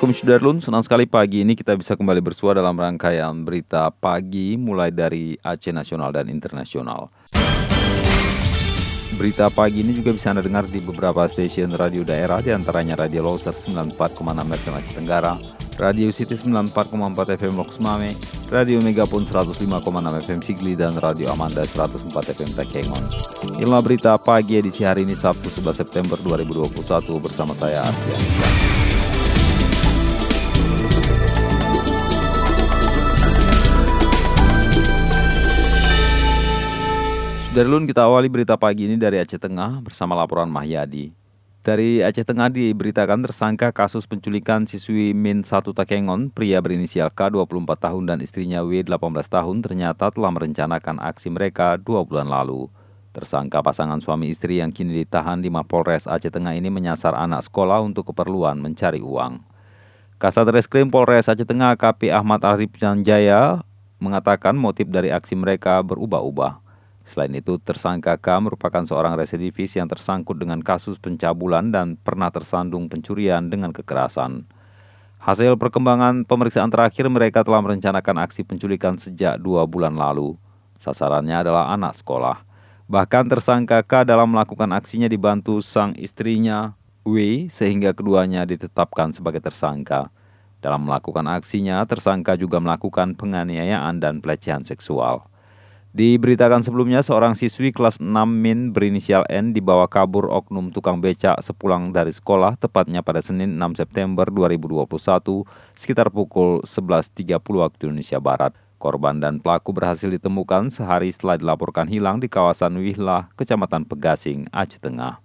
Assalamualaikum Sudarlun, senang sekali pagi ini kita bisa kembali bersua dalam rangkaian berita pagi mulai dari Aceh Nasional dan Internasional. Berita pagi ini juga bisa Anda dengar di beberapa stasiun radio daerah, di antaranya Radio Loser 94,6 FM Aceh Tenggara, Radio City 94,4 FM Loks Mame, Radio Megapun 105,6 FM Sigli, dan Radio Amanda 104 FM Takengon. Inilah berita pagi edisi hari ini Sabtu 11 September 2021 bersama saya Arsian. Sudarlun kita awali berita pagi ini dari Aceh Tengah bersama laporan Mahyadi. Dari Aceh Tengah diberitakan tersangka kasus penculikan siswi Min 1 Takengon, pria berinisial K 24 tahun dan istrinya W 18 tahun ternyata telah merencanakan aksi mereka dua bulan lalu. Tersangka pasangan suami istri yang kini ditahan di Mapolres Aceh Tengah ini menyasar anak sekolah untuk keperluan mencari uang. Kasat Reskrim Polres Aceh Tengah KP Ahmad Arif Janjaya mengatakan motif dari aksi mereka berubah-ubah. Selain itu, tersangka K merupakan seorang residivis yang tersangkut dengan kasus pencabulan dan pernah tersandung pencurian dengan kekerasan. Hasil perkembangan pemeriksaan terakhir mereka telah merencanakan aksi penculikan sejak dua bulan lalu. Sasarannya adalah anak sekolah. Bahkan tersangka K dalam melakukan aksinya dibantu sang istrinya W sehingga keduanya ditetapkan sebagai tersangka. Dalam melakukan aksinya, tersangka juga melakukan penganiayaan dan pelecehan seksual. Diberitakan sebelumnya seorang siswi kelas 6 Min berinisial N dibawa kabur oknum tukang becak sepulang dari sekolah tepatnya pada Senin 6 September 2021 sekitar pukul 11.30 waktu Indonesia Barat. Korban dan pelaku berhasil ditemukan sehari setelah dilaporkan hilang di kawasan Wihlah, Kecamatan Pegasing, Aceh Tengah.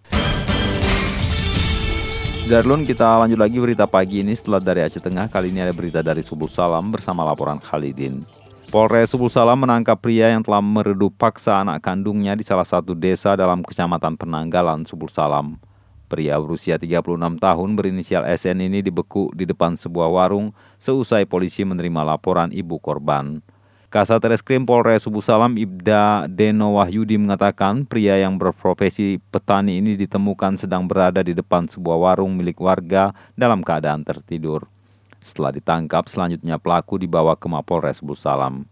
Darlun kita lanjut lagi berita pagi ini setelah dari Aceh Tengah. Kali ini ada berita dari Subuh Salam bersama laporan Khalidin. Polres Subul Salam menangkap pria yang telah meredup paksa anak kandungnya di salah satu desa dalam kecamatan Penanggalan, Subul Salam. Pria berusia 36 tahun berinisial SN ini dibekuk di depan sebuah warung seusai polisi menerima laporan ibu korban. Kasat Reskrim Polres Subul Salam Ibda Deno Wahyudi mengatakan pria yang berprofesi petani ini ditemukan sedang berada di depan sebuah warung milik warga dalam keadaan tertidur. Setelah ditangkap, selanjutnya pelaku dibawa ke Mapolres Salam.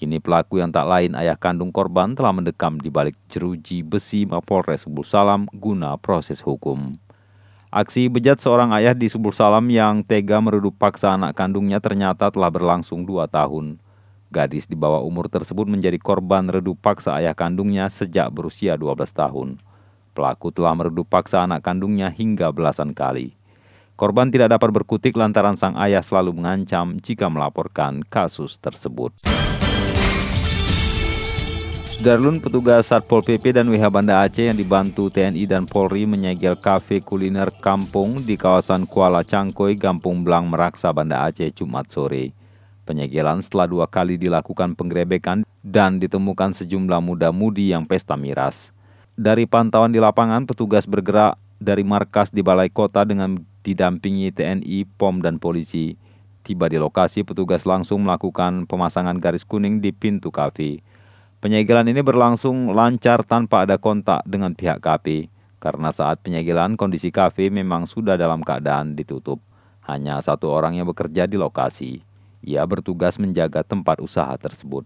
Kini pelaku yang tak lain ayah kandung korban telah mendekam di balik jeruji besi Mapolres Salam guna proses hukum. Aksi bejat seorang ayah di Subul Salam yang tega meredup paksa anak kandungnya ternyata telah berlangsung dua tahun. Gadis di bawah umur tersebut menjadi korban redup paksa ayah kandungnya sejak berusia 12 tahun. Pelaku telah meredup paksa anak kandungnya hingga belasan kali. Korban tidak dapat berkutik lantaran sang ayah selalu mengancam jika melaporkan kasus tersebut. Darlun petugas Satpol PP dan WH Banda Aceh yang dibantu TNI dan Polri menyegel kafe kuliner kampung di kawasan Kuala Cangkoi, Gampung Belang, Meraksa, Banda Aceh, Jumat sore. Penyegelan setelah dua kali dilakukan penggerebekan dan ditemukan sejumlah muda-mudi yang pesta miras. Dari pantauan di lapangan, petugas bergerak dari markas di Balai Kota dengan didampingi TNI, POM, dan polisi. Tiba di lokasi, petugas langsung melakukan pemasangan garis kuning di pintu kafe. Penyegelan ini berlangsung lancar tanpa ada kontak dengan pihak kafe, karena saat penyegelan kondisi kafe memang sudah dalam keadaan ditutup. Hanya satu orang yang bekerja di lokasi. Ia bertugas menjaga tempat usaha tersebut.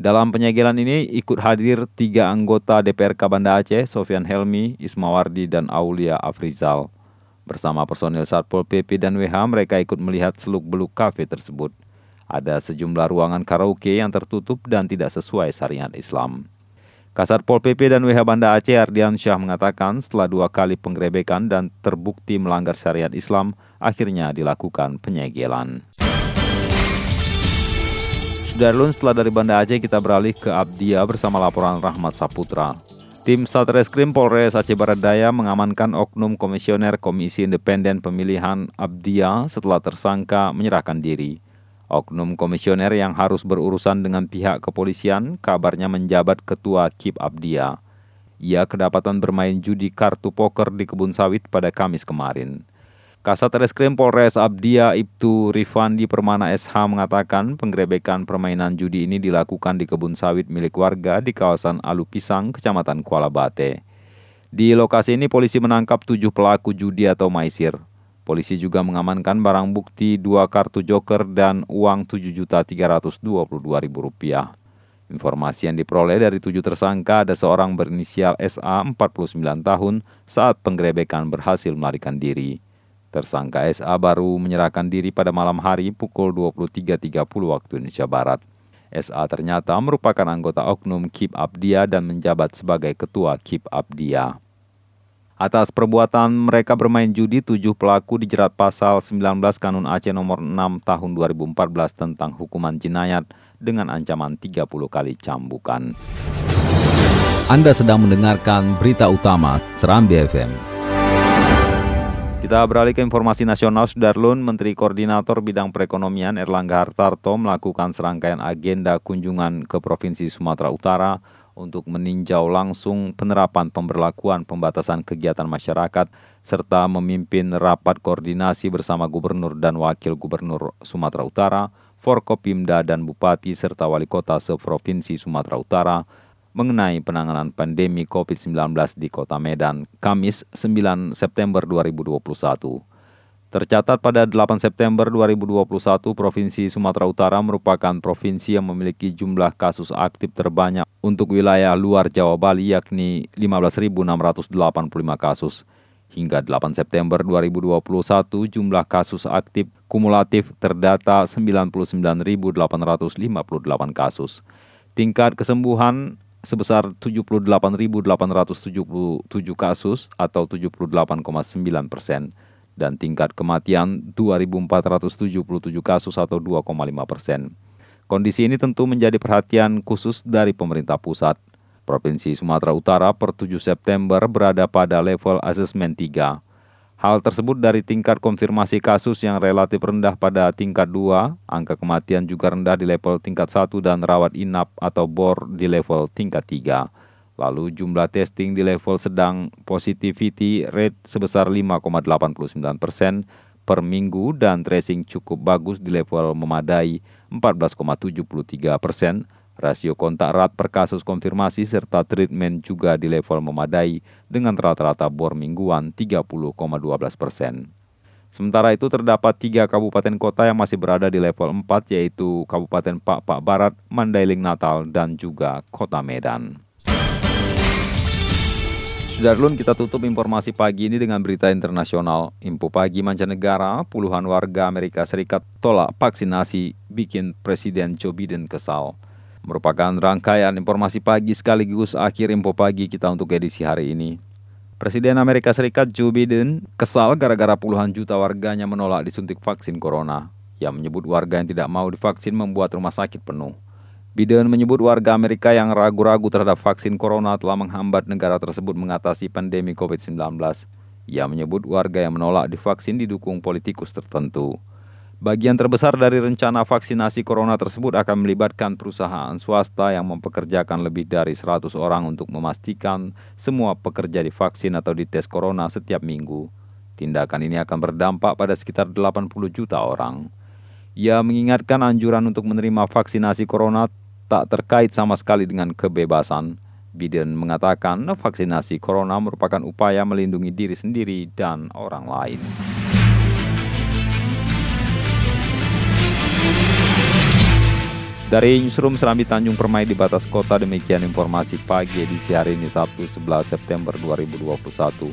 Dalam penyegelan ini ikut hadir tiga anggota DPRK Banda Aceh, Sofian Helmi, Ismawardi, dan Aulia Afrizal. Bersama personil Satpol PP dan WH, mereka ikut melihat seluk-beluk kafe tersebut. Ada sejumlah ruangan karaoke yang tertutup dan tidak sesuai syariat Islam. Kasat Pol PP dan WH Banda Aceh Ardian Syah mengatakan setelah dua kali penggerebekan dan terbukti melanggar syariat Islam, akhirnya dilakukan penyegelan. Sudarlun setelah dari Banda Aceh kita beralih ke Abdia bersama laporan Rahmat Saputra. Tim Satreskrim Polres Aceh Barat Daya mengamankan oknum komisioner Komisi Independen Pemilihan Abdia setelah tersangka menyerahkan diri. Oknum komisioner yang harus berurusan dengan pihak kepolisian kabarnya menjabat ketua KIP Abdia. Ia kedapatan bermain judi kartu poker di kebun sawit pada Kamis kemarin. Kasat Reskrim Polres Abdia Ibtu Rifandi Permana SH mengatakan penggerebekan permainan judi ini dilakukan di kebun sawit milik warga di kawasan Alu Pisang, Kecamatan Kuala Bate. Di lokasi ini polisi menangkap tujuh pelaku judi atau maisir. Polisi juga mengamankan barang bukti dua kartu joker dan uang Rp7.322.000. Informasi yang diperoleh dari tujuh tersangka ada seorang berinisial SA 49 tahun saat penggerebekan berhasil melarikan diri. Tersangka SA baru menyerahkan diri pada malam hari pukul 23.30 waktu Indonesia Barat. SA ternyata merupakan anggota oknum KIP Abdia dan menjabat sebagai ketua KIP Abdia. Atas perbuatan mereka bermain judi, tujuh pelaku dijerat pasal 19 Kanun Aceh nomor 6 tahun 2014 tentang hukuman jenayat dengan ancaman 30 kali cambukan. Anda sedang mendengarkan berita utama Serambi FM. Kita beralih ke informasi nasional, Sudarlun, Menteri Koordinator Bidang Perekonomian Erlangga Hartarto melakukan serangkaian agenda kunjungan ke Provinsi Sumatera Utara untuk meninjau langsung penerapan pemberlakuan pembatasan kegiatan masyarakat serta memimpin rapat koordinasi bersama Gubernur dan Wakil Gubernur Sumatera Utara, Forkopimda dan Bupati serta Wali Kota seprovinsi Sumatera Utara mengenai penanganan pandemi COVID-19 di Kota Medan, Kamis 9 September 2021. Tercatat pada 8 September 2021, Provinsi Sumatera Utara merupakan provinsi yang memiliki jumlah kasus aktif terbanyak untuk wilayah luar Jawa Bali yakni 15.685 kasus. Hingga 8 September 2021, jumlah kasus aktif kumulatif terdata 99.858 kasus. Tingkat kesembuhan sebesar 78.877 kasus atau 78,9 persen dan tingkat kematian 2.477 kasus atau 2,5 persen. Kondisi ini tentu menjadi perhatian khusus dari pemerintah pusat. Provinsi Sumatera Utara per 7 September berada pada level asesmen 3 Hal tersebut dari tingkat konfirmasi kasus yang relatif rendah pada tingkat 2, angka kematian juga rendah di level tingkat 1 dan rawat inap atau BOR di level tingkat 3. Lalu jumlah testing di level sedang positivity rate sebesar 5,89 persen per minggu dan tracing cukup bagus di level memadai 14,73 persen Rasio kontak erat per kasus konfirmasi serta treatment juga di level memadai dengan rata-rata bor mingguan 30,12 persen. Sementara itu terdapat tiga kabupaten kota yang masih berada di level 4 yaitu Kabupaten Pak Pak Barat, Mandailing Natal, dan juga Kota Medan. Sudarlun kita tutup informasi pagi ini dengan berita internasional. Info pagi mancanegara, puluhan warga Amerika Serikat tolak vaksinasi bikin Presiden Joe Biden kesal merupakan rangkaian informasi pagi sekaligus akhir info pagi kita untuk edisi hari ini. Presiden Amerika Serikat Joe Biden kesal gara-gara puluhan juta warganya menolak disuntik vaksin corona. Yang menyebut warga yang tidak mau divaksin membuat rumah sakit penuh. Biden menyebut warga Amerika yang ragu-ragu terhadap vaksin corona telah menghambat negara tersebut mengatasi pandemi COVID-19. Ia menyebut warga yang menolak divaksin didukung politikus tertentu. Bagian terbesar dari rencana vaksinasi corona tersebut akan melibatkan perusahaan swasta yang mempekerjakan lebih dari 100 orang untuk memastikan semua pekerja divaksin atau dites corona setiap minggu. Tindakan ini akan berdampak pada sekitar 80 juta orang. Ia mengingatkan anjuran untuk menerima vaksinasi corona tak terkait sama sekali dengan kebebasan. Biden mengatakan vaksinasi corona merupakan upaya melindungi diri sendiri dan orang lain. Dari Newsroom Serambi Tanjung Permai di batas kota, demikian informasi pagi edisi hari ini Sabtu 11 September 2021.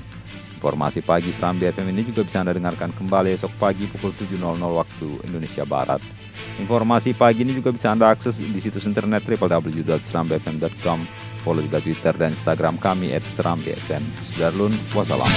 Informasi pagi Serambi FM ini juga bisa Anda dengarkan kembali esok pagi pukul 7.00 waktu Indonesia Barat. Informasi pagi ini juga bisa Anda akses di situs internet www.serambifm.com. Follow juga Twitter dan Instagram kami at Serambi FM. Sudarlun, wassalam.